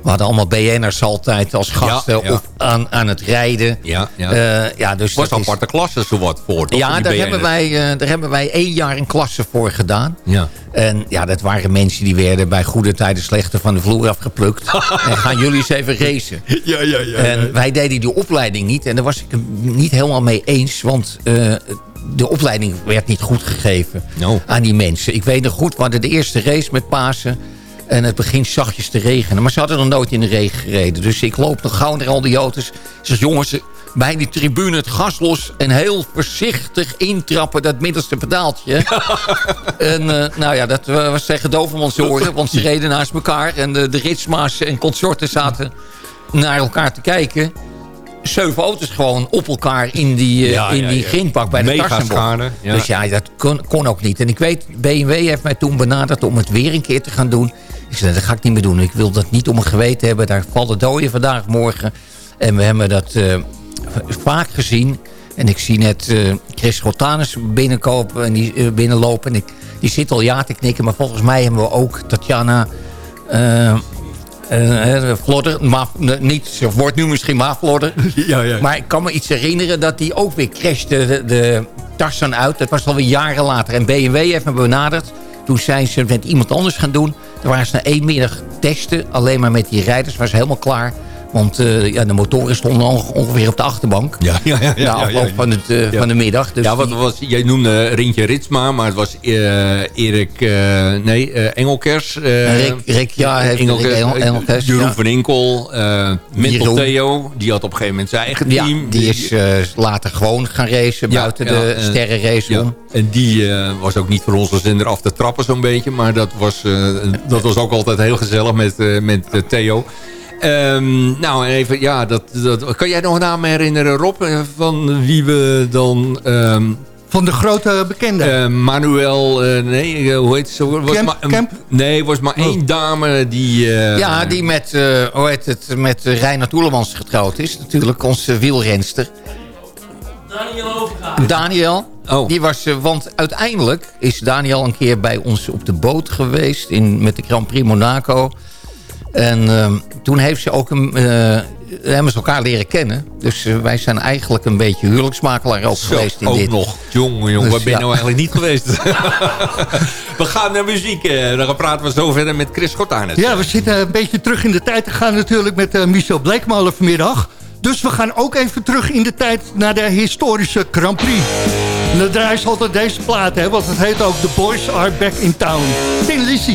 We hadden allemaal BN'ers altijd als gasten Of aan, aan het rijden. Ja, ja. Uh, ja dus was aparte is... klasse zo wat voor, toch? Ja, daar hebben, wij, uh, daar hebben wij één jaar een klasse voor gedaan. Ja. En ja, dat waren mensen die werden bij goede tijden slechter van de vloer afgeplukt. (laughs) en gaan jullie eens even racen. Ja, ja, ja. En wij deden die opleiding niet. En daar was ik het niet helemaal mee eens. Want uh, de opleiding werd niet goed gegeven no. aan die mensen. Ik weet nog goed, we hadden de eerste race met Pasen. En het begint zachtjes te regenen. Maar ze hadden nog nooit in de regen gereden. Dus ik loop nog gauw naar al die auto's. Zeg, jongens, bij die tribune het gas los... en heel voorzichtig intrappen dat middelste pedaaltje. (laughs) en uh, nou ja, dat was tegen Dovermans oren. Want ze reden naast elkaar. En de, de ritsma's en consorten zaten naar elkaar te kijken zeven auto's gewoon op elkaar in die, uh, in die grindbak bij de Mega Dus ja, dat kon, kon, ook niet. En ik weet, BMW heeft mij toen benaderd om het weer een keer te gaan doen. Ik zei, dat ga ik niet meer doen. Ik wil dat niet om mijn geweten hebben. Daar vallen doden vandaag, morgen. En we hebben dat uh, vaak gezien. En ik zie net uh, Chris Rotanus binnenkopen en die, uh, binnenlopen. En ik, die zit al ja te knikken. Maar volgens mij hebben we ook Tatjana... Uh, Flodder, maar, niet, ze wordt nu misschien maar Flodder. (laughs) Ja, ja. Maar ik kan me iets herinneren dat die ook weer crashte de, de Tarzan uit. Dat was alweer jaren later. En BMW heeft me benaderd. Toen zijn ze met iemand anders gaan doen. Daar waren ze na één middag testen. Alleen maar met die rijders. Was helemaal klaar. Want uh, ja, de motoren stonden ongeveer op de achterbank. Ja, ja, ja. ja, afloop Van, het, uh, van de middag. Dus ja, wat was, jij noemde Rintje Ritsma, maar het was uh, Erik, nee, Engelkers. Rick, Rick, ja, Engelkers. Engelkers Jeroen van Inkel. Mental Theo, die had op een gegeven moment zijn eigen team. die is later gewoon gaan racen buiten de sterrenrace om. En die was ook niet voor onze zender af te trappen zo'n beetje. Maar dat was, dat was ook altijd heel gezellig met, met Theo. Ehm, nou, even, ja, dat, dat, kan jij nog een naam herinneren, Rob? eh, Van wie we dan... ehm, Van de grote bekende. eh, Manuel, eh, nee, hoe heet ze? Was Kemp- maar? Nee, was maar één dame die... eh, Ja, die met, eh hoe heet het, met Reinhard Oelemans getrouwd is. Natuurlijk, onze wielrenster. Daniel. Oh. Die was, want uiteindelijk is Daniel een keer bij ons op de boot geweest... In, met de Grand Prix Monaco. En ehm, toen heeft ze ook een, eh, hebben ze elkaar leren kennen. Dus eh, wij zijn eigenlijk een beetje huwelijksmakelaar ook Zo, geweest in ook dit. nog. Jongen, jongen, Dus, waar ben je ja. nou eigenlijk niet geweest? (laughs) we gaan naar muziek. eh, dan praten we zo verder met Chris Schottanes. Ja, we zitten een beetje terug in de tijd. We gaan natuurlijk met Michel Bleekmolen vanmiddag. Dus we gaan ook even terug in de tijd naar de historische Grand Prix. En dan draaien ze altijd deze plaat, hè, want het heet ook The Boys Are Back in Town. Tin Lizzy.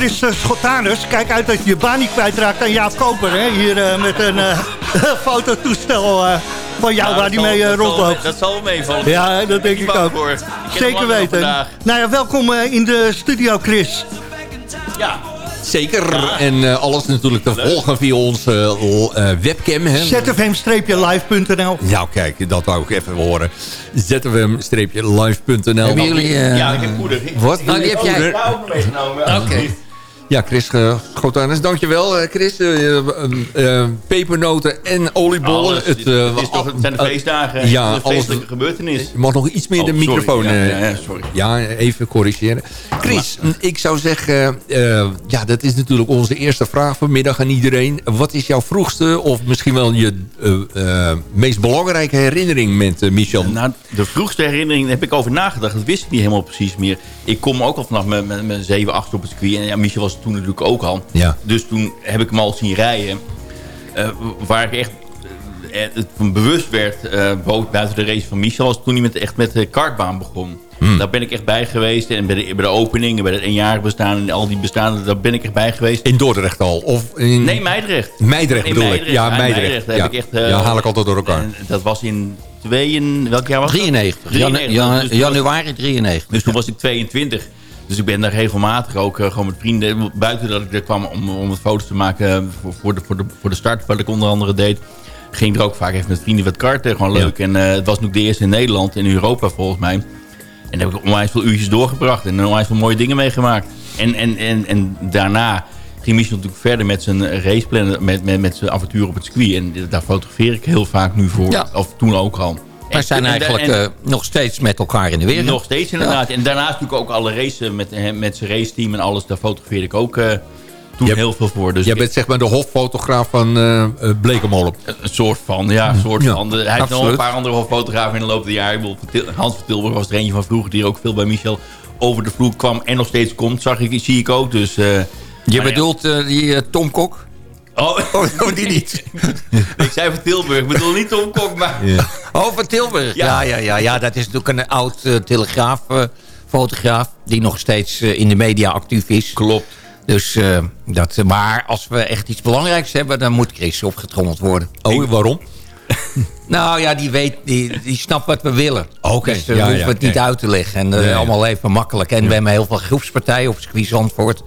Chris eh, Schottanus. Kijk uit dat je je baan niet kwijtraakt aan Jaap Koper. Hè? Hier eh, met een eh, (laughs) fototoestel eh, van jou waar die mee rondloopt. Dat zal wel meevallen. Ja, dat denk ik ook. Ik hem Zeker weten. Nou ja, welkom eh, in de studio, Chris. Ja, Zeker. En eh, alles natuurlijk te volgen via onze l- eh, webcam. Hè. zfm-live.nl Nou kijk, dat wou ik even horen. zfm-live.nl Hebben jullie... eh, ja, ik heb poeder. Wat? Nou, die heb jij. Ook nog meegenomen. Oké. Ja, Chris uh, dankjewel eh, Chris. Eh, pepernoten en oliebollen. Alles. het, het, is toch, het zijn de feestdagen. ja, een alles- feestelijke gebeurtenis. Je mag nog iets meer Oh, de sorry. microfoon... Ja, eh, ja, ja, sorry. Ja, even corrigeren. Chris, ik zou zeggen... ja, dat is natuurlijk onze eerste vraag vanmiddag aan iedereen. Wat is jouw vroegste of misschien wel je meest belangrijke herinnering met Michel? Nou, de vroegste herinnering, heb ik over nagedacht. Dat wist ik niet helemaal precies meer. Ik kom ook al vanaf mijn 7, 8 op het circuit. En ja, Michel was toen natuurlijk ook al. Ja. Dus toen heb ik hem al zien rijden. Eh, waar ik echt eh, het van bewust werd, eh, bo- buiten de race van Michel, was toen hij met, echt met de kartbaan begon. Hmm. Daar ben ik echt bij geweest. En bij de, bij de opening, en bij het eenjarig bestaan en al die bestaanden, daar ben ik echt bij geweest. In Dordrecht al? Of in... Nee, Meidrecht. Meidrecht In bedoel ik. Ja, ja, Meidrecht. Daar Ja. heb ik echt, eh, Ja, haal ik altijd door elkaar. en dat was in twee, welk jaar was dat? 93. 93. Janu- Dus januari 93. Dus toen was ik 22. Dus ik ben daar regelmatig ook eh, gewoon met vrienden... buiten dat ik er kwam om, om foto's te maken voor, voor, de, voor, de, voor de start... wat ik onder andere deed... ging er ook vaak even met vrienden wat karten. Gewoon leuk. En eh, het was nog de eerste in Nederland, in Europa volgens mij. En daar heb ik onwijs veel uurtjes doorgebracht. En onwijs veel mooie dingen meegemaakt. En, en, en, en daarna ging Michel natuurlijk verder met zijn raceplan... met, met, met zijn avontuur op het circuit. En daar fotografeer ik heel vaak nu voor. Ja. Of toen ook al. Wij zijn En- en- eigenlijk en- eh, nog steeds met elkaar in de wereld. nog steeds inderdaad. En daarnaast natuurlijk ook alle races met, eh, met zijn raceteam en alles. Daar fotografeerde ik ook eh, toen Je- heel veel voor. Dus Jij bent zeg maar de hoffotograaf van eh eh, Blekemolen. een soort van, ja, een soort Ja, van. De- Hij heeft nog een paar andere fotografen in de loop der jaren. Hans van Tilburg was er eentje van vroeger... die ook veel bij Michel over de vloer kwam en nog steeds komt. Zag ik, zie ik ook. Dus, eh, Je maar ja. bedoelt eh, die eh, Tom Kok? (laughs) Oh, Oh, die niet. (laughs) ik zei van Tilburg. Ik bedoel niet Tom Kok, maar... Oh, van Tilburg. Ja, Ja. ja, ja, ja, dat is natuurlijk een oud eh, telegraaffotograaf... die nog steeds eh, in de media actief is. Klopt. Dus, eh, dat, maar als we echt iets belangrijks hebben... dan moet Chris opgetrommeld worden. Oh, waarom? (laughs) Nou ja, die, weet, die, die snapt wat we willen. Oké, Dus uh, ja, we hoeven ja, het niet ja. uit te leggen. En uh, Ja, ja. allemaal even makkelijk. En we hebben heel veel groepspartijen op circuit Zandvoort.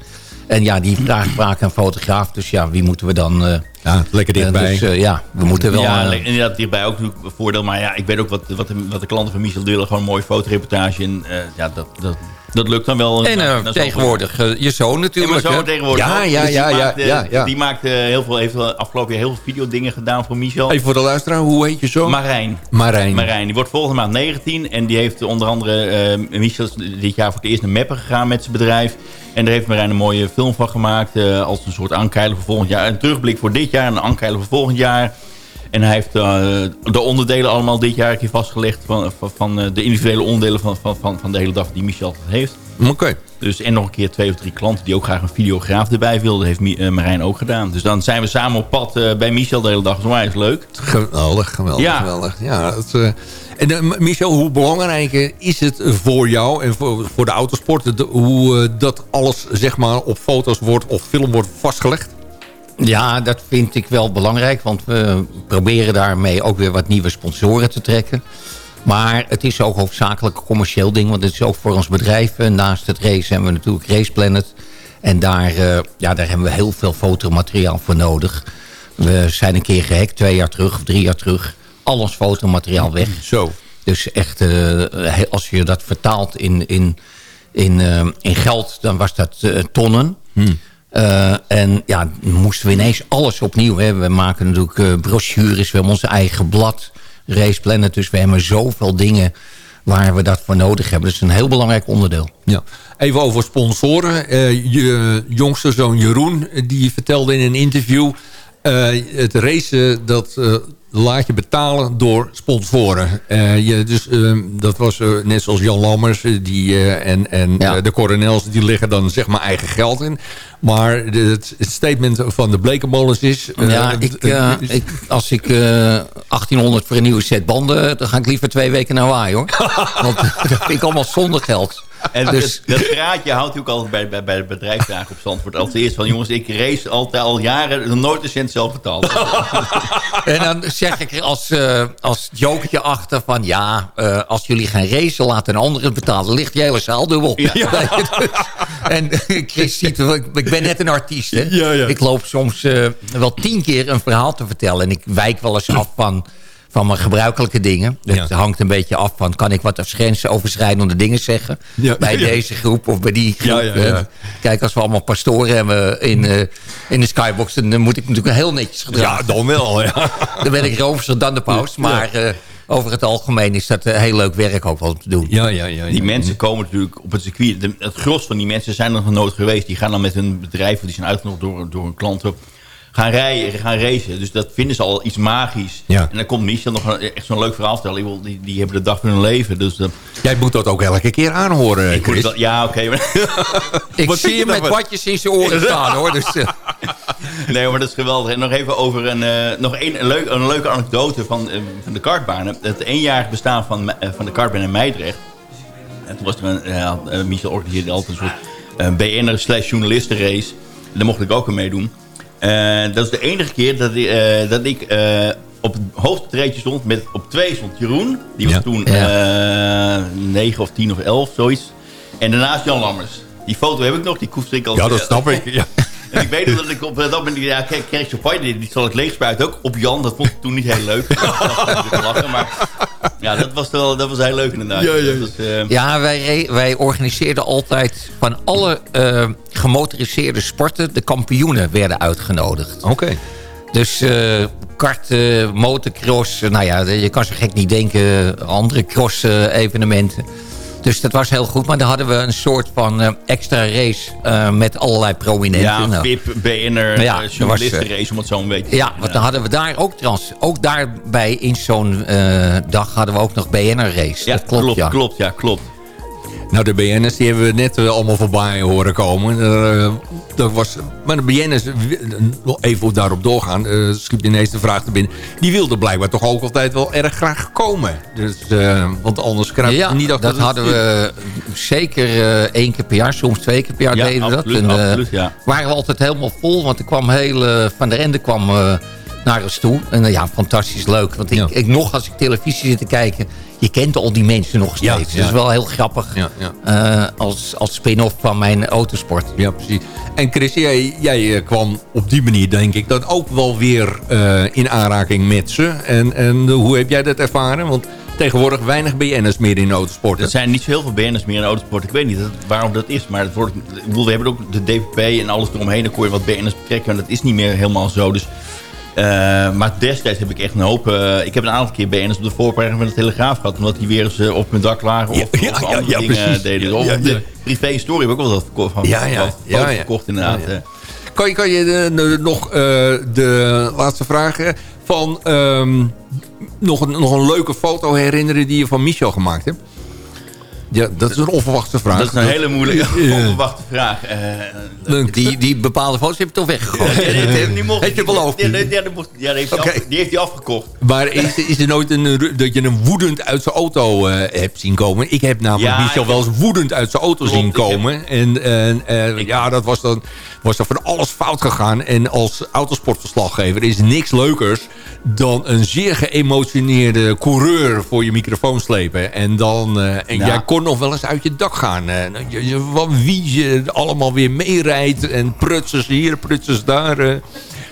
En ja, die vraagt vaak een fotograaf. Dus ja, wie moeten we dan... eh, Ja, lekker dichtbij. dus uh, ja, we moeten wel... Ja, eh, le- inderdaad, hierbij ook een voordeel. Maar ja, ik weet ook wat, wat, de, wat de klanten van Michel willen. Gewoon een mooie fotoreportage. En eh, ja, dat, dat, dat lukt dan wel. en uh, zo'n- tegenwoordig uh, je zoon En natuurlijk. mijn zoon hè? tegenwoordig Ja, Dus die ja, ja, maakt, eh, ja, ja. Die maakt eh, heel veel, heeft afgelopen jaar heel veel videodingen gedaan voor Michel. Even voor de luisteraar, hoe heet je zo? Marijn. Marijn. Marijn, die wordt volgende maand 19. En die heeft onder andere... eh Michel is dit jaar voor het eerst naar Meppen gegaan met zijn bedrijf. En daar heeft Marijn een mooie film van gemaakt. eh, als een soort aankeilen voor volgend jaar. Een terugblik voor dit jaar en een aankeilen voor volgend jaar. En hij heeft eh, de onderdelen allemaal dit jaar hier vastgelegd... van, van, van eh, de individuele onderdelen van, van, van, van de hele dag die Michel heeft. Oké. Dus, en nog een keer twee of drie klanten die ook graag een videograaf erbij wilden. heeft eh, Marijn ook gedaan. Dus dan zijn we samen op pad bij Michel de hele dag. Dat is onwijs leuk. Geweldig, geweldig, Ja. geweldig. Ja, dat, en Michel, hoe belangrijk is het voor jou en voor, voor de autosport... de- hoe dat alles zeg maar, op foto's wordt of film wordt vastgelegd? Ja, dat vind ik wel belangrijk. Want we proberen daarmee ook weer wat nieuwe sponsoren te trekken. Maar het is ook hoofdzakelijk een commercieel ding. Want het is ook voor ons bedrijf. Naast het race hebben we natuurlijk Race Planet. En daar, eh, ja, daar hebben we heel veel fotomateriaal voor nodig. We zijn een keer gehackt, twee jaar terug of drie jaar terug. Al ons fotomateriaal weg. Zo. Dus echt, eh, als je dat vertaalt in, in, in, eh, in geld, dan was dat tonnen. Eh, en ja, moesten we ineens alles opnieuw. Hè. We maken natuurlijk eh, brochures, we hebben onze eigen blad, Race. Dus we hebben zoveel dingen waar we dat voor nodig hebben. Dat is een heel belangrijk onderdeel. Ja. Even over sponsoren. Eh, je jongste zoon Jeroen, die vertelde in een interview... eh, het racen, dat eh, laat je betalen door sponsoren. Eh, je, dus, eh, dat was net zoals Jan Lammers die, en, en Ja. de coronels... die leggen dan zeg maar eigen geld in. Maar de- het, het statement van de Blekenmolens is... ja, ik, ik, als ik eh, 1800 voor een nieuwe set banden... dan ga ik liever twee weken naar Hawaii, hoor. (laughs) Want dat (laughs) vind ik allemaal zonder geld. (laughs) En Dus- dat, dat praatje houdt u ook altijd bij, bij, bij de bedrijfsdagen op Zandvoort. Als eerst van, jongens, ik race altijd al jaren, nooit een cent zelf betaald. (laughs) En dan zeg ik er als, eh als jokertje achter van... ja, eh, als jullie gaan racen, laten een ander het betalen. ligt die hele zaal dubbel. en Chris ziet, ik ben net een artiest, hè. Ja, ja. Ik loop soms eh, wel tien keer een verhaal te vertellen. En ik wijk wel eens af van, van mijn gebruikelijke dingen. Het Ja. hangt een beetje af van... kan ik wat als grensoverschrijdende dingen zeggen... Ja. bij (laughs) Ja. deze groep of bij die groep. Ja, ja, ja. hè. Kijk, als we allemaal pastoren hebben in, eh, in de skybox... dan moet ik natuurlijk heel netjes gedragen. ja, dan wel. Ja. Dan ben ik roomser dan de paus. Maar eh, over het algemeen is dat eh, heel leuk werk ook wel om te doen. Ja, ja, ja, ja. Die mensen komen natuurlijk op het circuit. Het gros van die mensen zijn er nog nooit geweest. Die gaan dan met hun bedrijf, die zijn uitgenodigd door, door een klant op, gaan rijden, gaan racen. Dus dat vinden ze al iets magisch. Ja. En dan komt Michel nog een- echt zo'n leuk verhaal vertellen. Die, die hebben de dag van hun leven. Dus dat, Jij moet dat ook elke keer aanhoren, ik moet Chris. wel- ja, oké. (laughs) Ik Wat zie je met watjes in zijn oren staan hoor. Dus, eh, (laughs) nee, maar dat is geweldig. En nog even over een, uh, nog een, een, leuk, een leuke anekdote van, uh, van de kartbanen. Het eenjarig bestaan van, van de kartbaan in Meidrecht. En toen was er een, ja, Michel organiseerde altijd een soort BN'er slash journalistenrace. Daar mocht ik ook aan meedoen. Dat is de enige keer dat ik, dat ik op het hoogste stond. Met, op twee stond Jeroen. Die was toen ja. 9 of 10 of 11, zoiets. En daarnaast Jan Lammers. Die foto heb ik nog, die koester ik al. Ja, dat snap ik. Ja. (laughs) En ik weet dat ik op dat moment, ja, kijk, Champagne, die zal ik leegspuiten ook op Jan. Dat vond ik toen niet heel leuk. (laughs) lachen, maar ja, dat was, wel, dat was heel leuk inderdaad. Ja, ja. Was, uh... ja wij, wij organiseerden altijd van alle uh, gemotoriseerde sporten, de kampioenen werden uitgenodigd. Oké. Okay. Dus uh, kart, uh, motocross, nou ja, je kan zo gek niet denken, andere cross evenementen. Dus dat was heel goed. Maar dan hadden we een soort van uh, extra race uh, met allerlei prominenten. Ja, nou. VIP, BN'er, ja, uh, journalistenrace om het zo een beetje Ja, want dan hadden we daar ook trans. Ook daarbij in zo'n dag hadden we ook nog BN'er race. Ja, dat klopt, klopt, ja. klopt, ja, klopt. Nou, de BN'ers die hebben we net uh, allemaal voorbij horen komen. Uh, dat was, maar de BN'ers, even daarop doorgaan, uh, schiet ineens de vraag te binnen. Die wilden blijkbaar toch ook altijd wel erg graag komen. Dus, want anders krijg je ja, niet achter dat hadden we zeker één keer per jaar, soms twee keer per jaar ja, deden we absoluut, dat. En, absoluut, ja. waren we altijd helemaal vol, want er kwam heel, Van der Ende kwam naar ons toe. En ja, fantastisch leuk. Want ik, ja. ik nog als ik televisie zit te kijken je kent al die mensen nog steeds. Ja, ja. Dat is wel heel grappig. Ja, uh, als als spin-off van mijn autosport. Ja, precies. En Chris, jij, jij uh, kwam op die manier, denk ik, dat ook wel weer uh, in aanraking met ze. En, en hoe heb jij dat ervaren? Want tegenwoordig weinig BN'ers meer in autosport. Er zijn niet zo heel veel BN'ers meer in autosport. Ik weet niet waarom dat is. Maar het wordt, we hebben ook de DVP en alles eromheen. Dan kon je wat BN'ers betrekken. En dat is niet meer helemaal zo. Dus uh, maar destijds heb ik echt een hoop... Uh, ik heb een aantal keer BN'ers op de voorpagina van de Telegraaf gehad... omdat die weer eens uh, op mijn dak lagen of, ja, of andere ja, dingen precies. deden. Of de privé-story heb ik ook wel wat verkocht, van, ja, ja, ja, verkocht inderdaad. Kan je, kan je de, nog de laatste vragen van... Um, nog, een, nog een leuke foto herinneren die je van Michel gemaakt hebt? Ja, dat is een onverwachte vraag. Dat is een hele moeilijke, (laughs) onverwachte vraag. Uh, die, die bepaalde foto's heb je toch weggegooid? Ja, die, die mocht, heb je beloofd? Ja, die, mocht, ja, die, heeft okay. af, die heeft hij afgekocht. Maar is, is er nooit een, dat je hem woedend uit zijn auto uh, hebt zien komen? Ik heb namelijk ja, Michel wel eens woedend uit zijn auto Klopt, zien komen. Heb, en en uh, ja, dat was dan, was dan van alles fout gegaan. En als autosportverslaggever is niks leukers dan een zeer geëmotioneerde coureur voor je microfoon slepen. En, dan, uh, en ja. jij kon nog wel eens uit je dak gaan. Uh, je, je, wie je allemaal weer meerijdt. En prutsers hier, prutsers daar. Uh.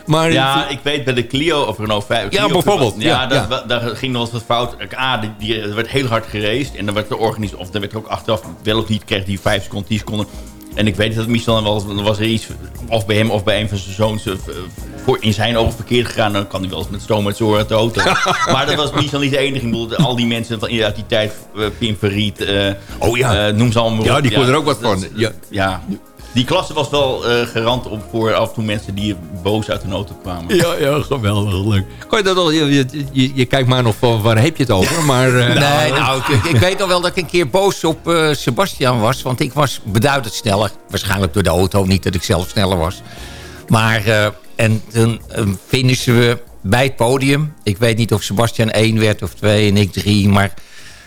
Maar ja, ik weet bij de Clio of Renault 5. Clio ja, bijvoorbeeld. Ja, ja, dat, daar ging nog eens wat fout. A, die, die, er werd heel hard geraced. En dan werd de organisatie, of er werd ook achteraf wel of niet, kreeg die 5 seconden, 10 seconden. En ik weet dat Michel was, was er iets, of bij hem of bij een van zijn zoons, voor in zijn ogen verkeerd gegaan. Dan kan hij wel eens met stoom uit zijn uit de auto. (laughs) maar dat was Michel niet de enige. Ik bedoel, al die mensen van inderdaad die tijd, uh, Pim Verriet, uh, oh, ja. Uh, noem ze allemaal Ja, die kon er ook wat van. Ja. ja. Die klasse was wel uh, garant op voor af en toe mensen die boos uit hun auto kwamen. Ja, ja geweldig leuk. Kan je, dat al, je, je, je kijkt maar nog van waar heb je het over. Maar, uh, (laughs) nee, nou, nou ik, ik, weet al wel dat ik een keer boos op uh, Sebastian was. Want ik was beduidend sneller. Waarschijnlijk door de auto, niet dat ik zelf sneller was. Maar, en toen finishen we bij het podium. Ik weet niet of Sebastian 1 werd of 2 en ik 3, maar...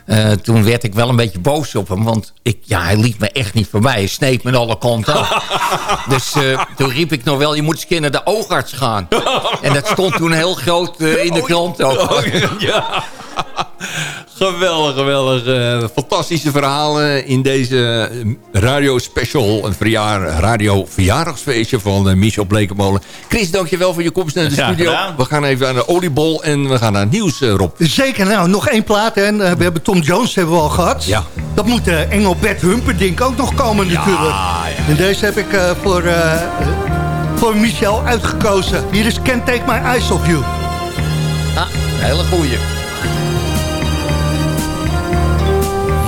Uh, toen werd ik wel een beetje boos op hem. Want ik, ja, hij liet me echt niet voorbij. Hij sneed me alle kanten (laughs) dus uh, toen riep ik nog wel... je moet eens keer naar de oogarts gaan. en dat stond toen heel groot uh, in de krant ook. Oh, ja. (laughs) Geweldig, geweldig. Uh, fantastische verhalen in deze radio special. Een verjaar, radio verjaardagsfeestje van uh, Michel Blekemolen. Chris, dankjewel voor je komst naar de ja, studio. Gedaan. We gaan even aan de oliebol en we gaan naar het nieuws, uh, Rob. Zeker, nou, nog één plaat. En we hebben Tom Jones hebben we al gehad. Ja. Dat moet uh, Engelbert Humperdinck ook nog komen natuurlijk. Ja, ja. En deze heb ik voor, voor Michel uitgekozen. Hier is Can't Take My Eyes Off You. Ah, hele goeie.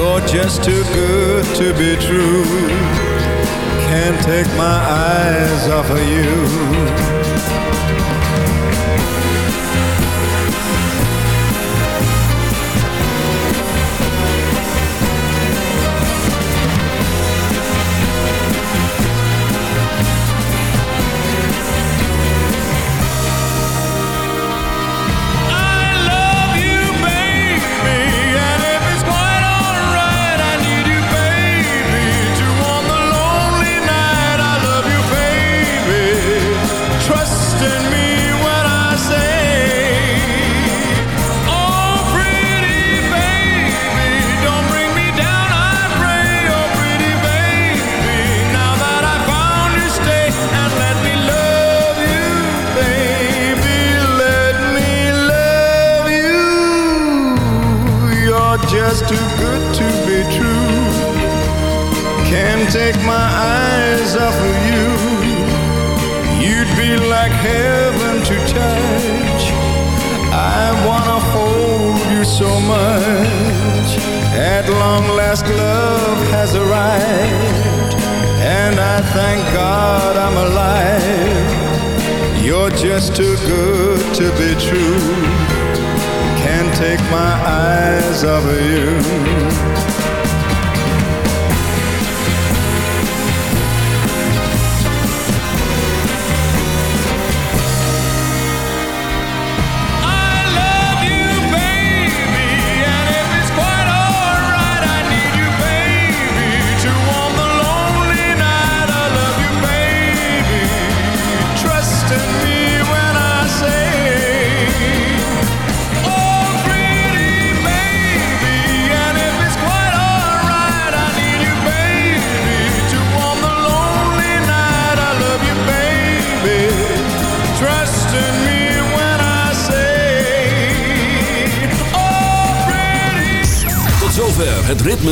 You're just too good to be true. Can't take my eyes off of you.